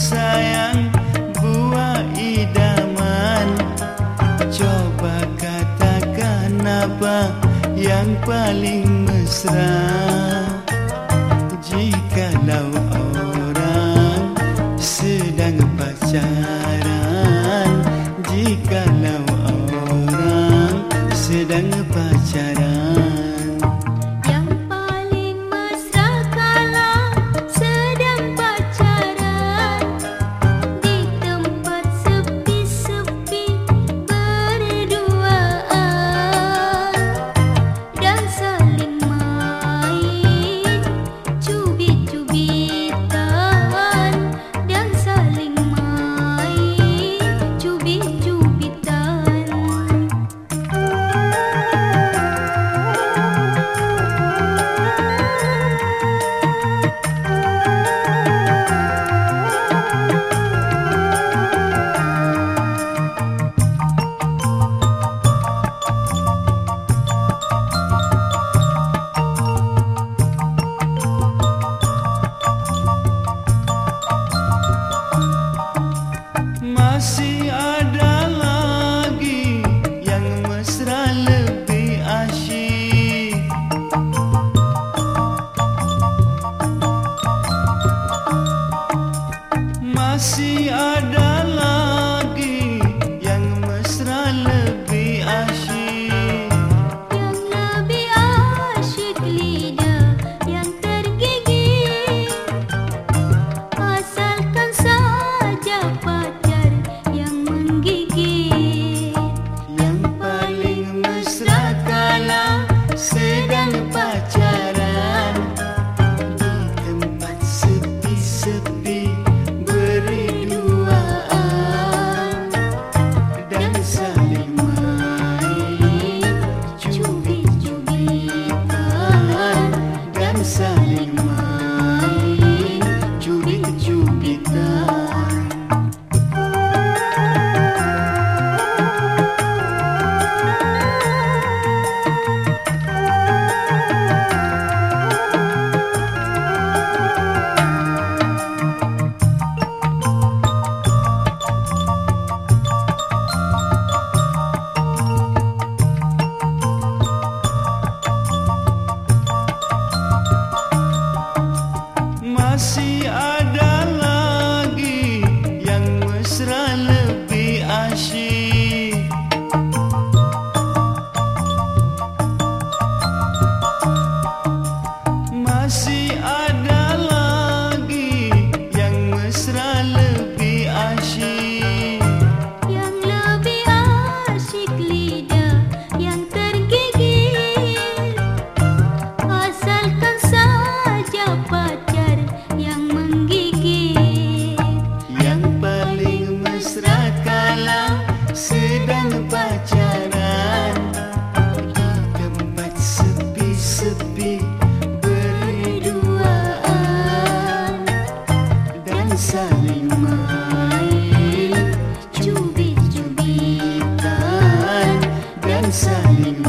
sayang buah idaman. Coba katakan apa yang paling mesra. Jikalau orang sedang pacaran Jikalau orang sedang pacaran masih ada lagi yang mesra lebih asyik. Yang lebih asyik lidah yang tergigit asalkan saja pacar yang menggigit yang paling mesra kala sedang masih ada saling main. Cubit-cubitan dan saling